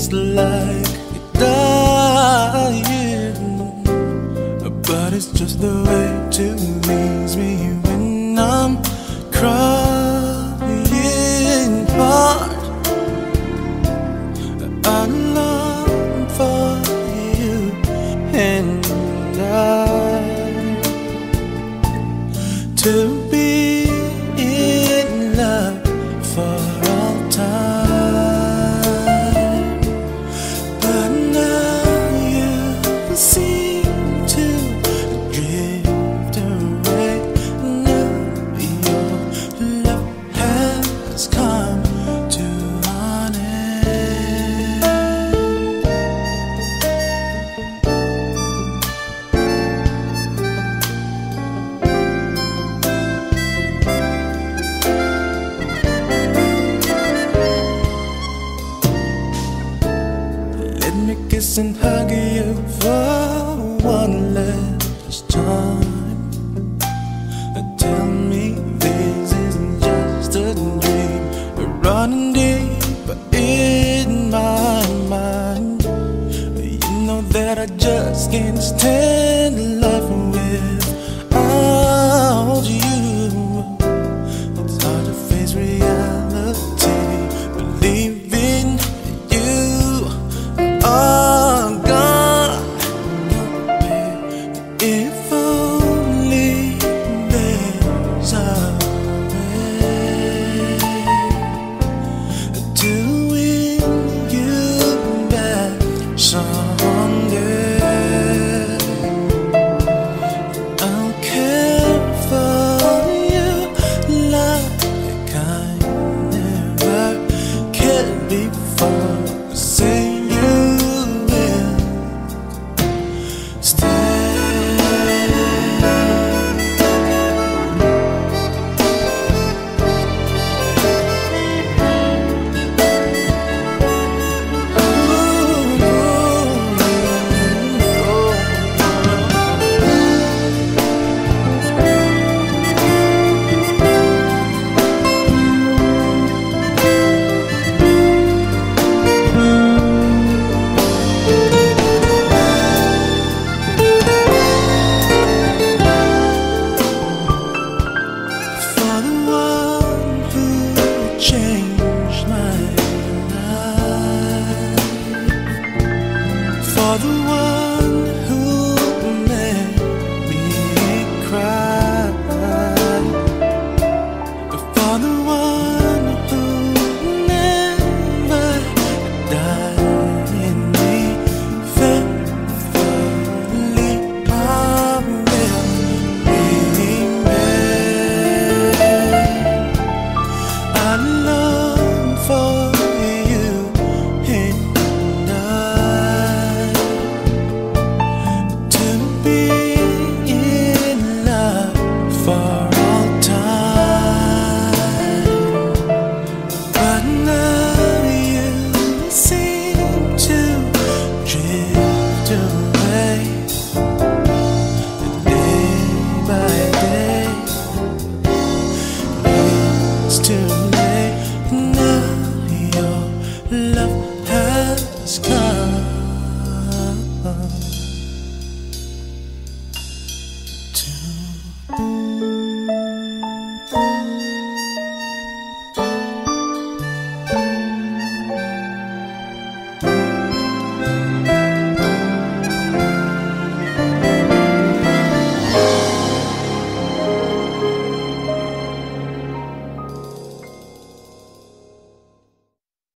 just like dying. But it's just the way to leaves me when I'm crying. But I long for you and I To hug you for one last time. Tell me this isn't just a dream, running deep in my mind. You know that I just can't stand.